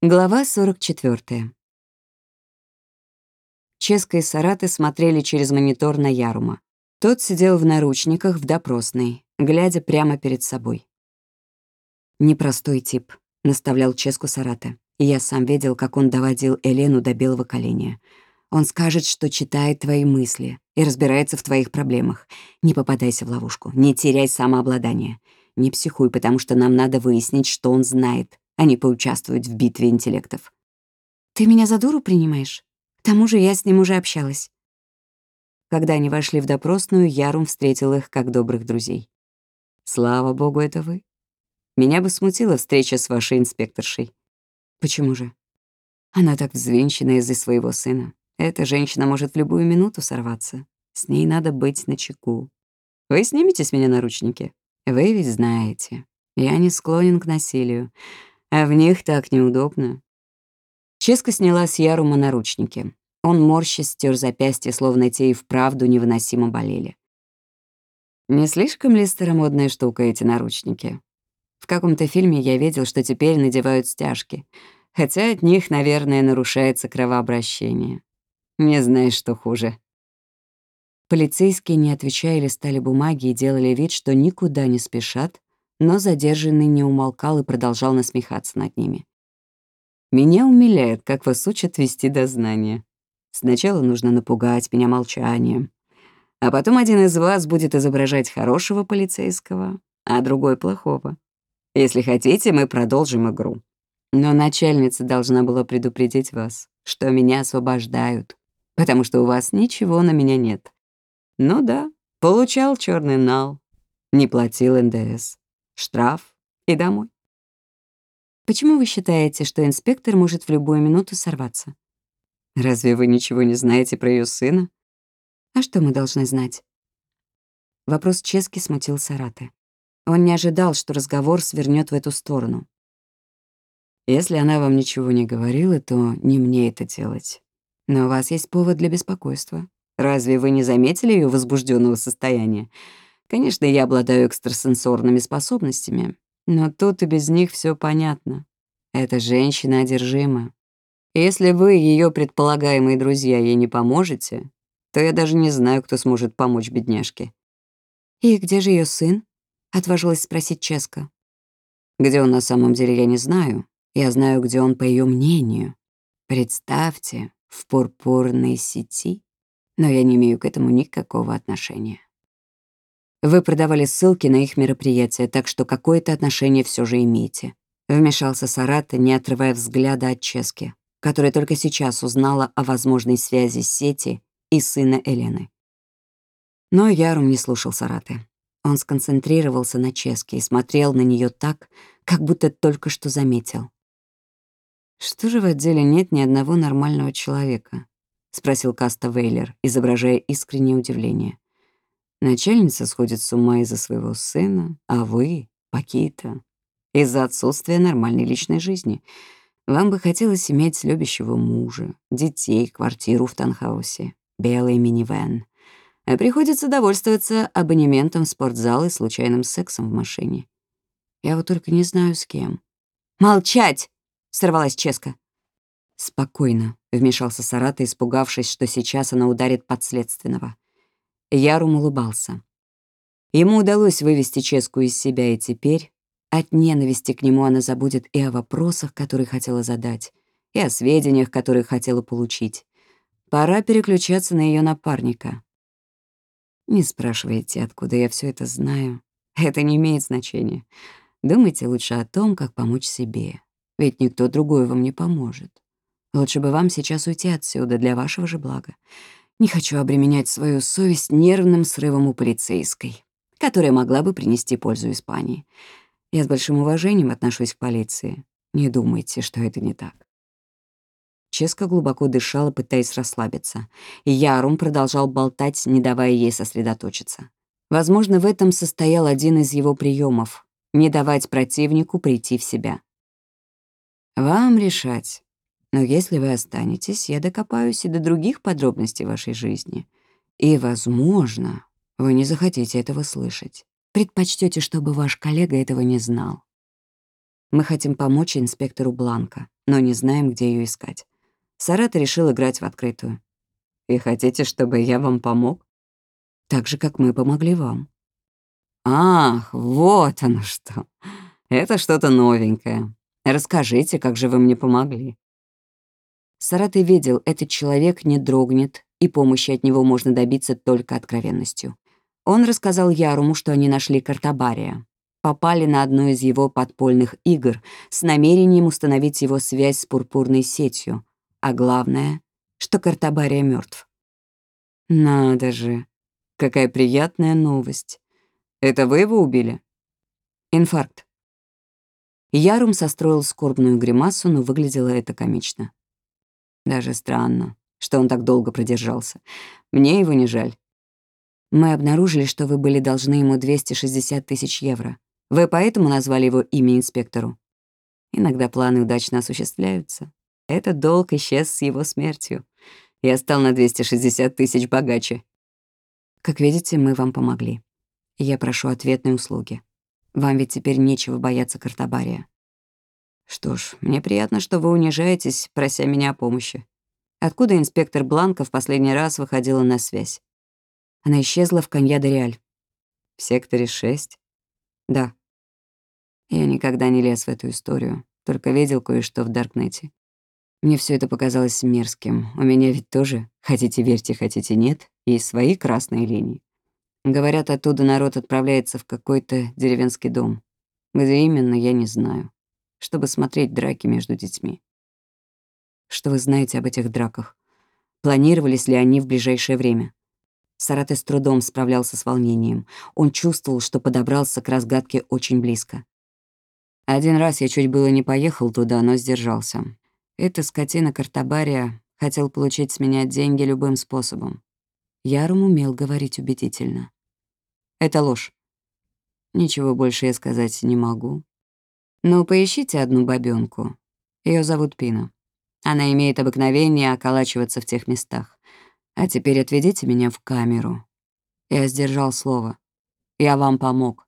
Глава 44. Ческа и Сараты смотрели через монитор на Ярума. Тот сидел в наручниках в допросной, глядя прямо перед собой. «Непростой тип», — наставлял Ческу Сараты. И я сам видел, как он доводил Элену до белого коленя. Он скажет, что читает твои мысли и разбирается в твоих проблемах. Не попадайся в ловушку, не теряй самообладание. Не психуй, потому что нам надо выяснить, что он знает, а не поучаствовать в битве интеллектов. «Ты меня за дуру принимаешь? К тому же я с ним уже общалась». Когда они вошли в допросную, Ярум встретил их как добрых друзей. «Слава богу, это вы. Меня бы смутила встреча с вашей инспекторшей». «Почему же?» Она так взвинчена из-за своего сына. Эта женщина может в любую минуту сорваться. С ней надо быть начеку. Вы снимете с меня наручники? Вы ведь знаете, я не склонен к насилию а в них так неудобно. Ческа сняла с Ярума наручники. Он морщись стер запястье, словно те и вправду невыносимо болели. Не слишком ли старомодная штука эти наручники? В каком-то фильме я видел, что теперь надевают стяжки, хотя от них, наверное, нарушается кровообращение. Не знаешь, что хуже. Полицейские, не отвечая, листали бумаги и делали вид, что никуда не спешат, но задержанный не умолкал и продолжал насмехаться над ними. «Меня умиляет, как вас учат вести дознание. Сначала нужно напугать меня молчанием, а потом один из вас будет изображать хорошего полицейского, а другой — плохого. Если хотите, мы продолжим игру. Но начальница должна была предупредить вас, что меня освобождают, потому что у вас ничего на меня нет. Ну да, получал черный нал, не платил НДС штраф и домой. Почему вы считаете, что инспектор может в любую минуту сорваться? Разве вы ничего не знаете про ее сына? А что мы должны знать? Вопрос Чески смутил Сараты. Он не ожидал, что разговор свернет в эту сторону. Если она вам ничего не говорила, то не мне это делать. Но у вас есть повод для беспокойства. Разве вы не заметили ее возбужденного состояния? Конечно, я обладаю экстрасенсорными способностями, но тут и без них все понятно. Эта женщина одержима. Если вы, ее предполагаемые друзья, ей не поможете, то я даже не знаю, кто сможет помочь бедняжке. «И где же ее сын?» — отважилась спросить Ческа. «Где он на самом деле, я не знаю. Я знаю, где он, по ее мнению. Представьте, в пурпурной сети. Но я не имею к этому никакого отношения». Вы продавали ссылки на их мероприятия, так что какое-то отношение все же имеете. Вмешался Сарата, не отрывая взгляда от Чески, которая только сейчас узнала о возможной связи сети и сына Элены. Но Ярум не слушал Сараты. Он сконцентрировался на Ческе и смотрел на нее так, как будто только что заметил. «Что же в отделе нет ни одного нормального человека?» — спросил Каста Вейлер, изображая искреннее удивление. Начальница сходит с ума из-за своего сына, а вы, Пакита, из-за отсутствия нормальной личной жизни. Вам бы хотелось иметь любящего мужа, детей, квартиру в танхаусе, белый минивэн. А приходится довольствоваться абонементом в спортзал и случайным сексом в машине. Я вот только не знаю, с кем. «Молчать!» — сорвалась Ческа. «Спокойно», — вмешался Сарата, испугавшись, что сейчас она ударит подследственного. Ярум улыбался. Ему удалось вывести Ческу из себя, и теперь от ненависти к нему она забудет и о вопросах, которые хотела задать, и о сведениях, которые хотела получить. Пора переключаться на ее напарника. Не спрашивайте, откуда я все это знаю. Это не имеет значения. Думайте лучше о том, как помочь себе. Ведь никто другой вам не поможет. Лучше бы вам сейчас уйти отсюда для вашего же блага. Не хочу обременять свою совесть нервным срывом у полицейской, которая могла бы принести пользу Испании. Я с большим уважением отношусь к полиции. Не думайте, что это не так. Ческа глубоко дышала, пытаясь расслабиться, и Ярум продолжал болтать, не давая ей сосредоточиться. Возможно, в этом состоял один из его приемов — не давать противнику прийти в себя. «Вам решать, но если вы останетесь, я докопаюсь и до других подробностей вашей жизни. И, возможно, вы не захотите этого слышать. Предпочтете, чтобы ваш коллега этого не знал. Мы хотим помочь инспектору Бланка, но не знаем, где ее искать. Сарата решил играть в открытую. И хотите, чтобы я вам помог? Так же, как мы помогли вам. Ах, вот оно что. Это что-то новенькое. Расскажите, как же вы мне помогли. Саратый видел, этот человек не дрогнет, и помощи от него можно добиться только откровенностью. Он рассказал Яруму, что они нашли Картабария, попали на одну из его подпольных игр с намерением установить его связь с пурпурной сетью, а главное, что Картабария мертв. Надо же, какая приятная новость. Это вы его убили? Инфаркт. Ярум состроил скорбную гримасу, но выглядело это комично. Даже странно, что он так долго продержался. Мне его не жаль. Мы обнаружили, что вы были должны ему 260 тысяч евро. Вы поэтому назвали его имя инспектору? Иногда планы удачно осуществляются. Этот долг исчез с его смертью. Я стал на 260 тысяч богаче. Как видите, мы вам помогли. Я прошу ответной услуги. Вам ведь теперь нечего бояться Картабария. Что ж, мне приятно, что вы унижаетесь, прося меня о помощи. Откуда инспектор Бланка в последний раз выходила на связь? Она исчезла в Канья-де-Реаль. В секторе 6? Да. Я никогда не лез в эту историю, только видел кое-что в Даркнете. Мне все это показалось мерзким. У меня ведь тоже, хотите верьте, хотите нет, есть свои красные линии. Говорят, оттуда народ отправляется в какой-то деревенский дом. Где именно, я не знаю чтобы смотреть драки между детьми. Что вы знаете об этих драках? Планировались ли они в ближайшее время? Сарате с трудом справлялся с волнением. Он чувствовал, что подобрался к разгадке очень близко. Один раз я чуть было не поехал туда, но сдержался. Эта скотина Картабария хотел получить с меня деньги любым способом. Ярум умел говорить убедительно. Это ложь. Ничего больше я сказать не могу. Но поищите одну бабёнку. Её зовут Пина. Она имеет обыкновение околачиваться в тех местах. А теперь отведите меня в камеру. Я сдержал слово. Я вам помог.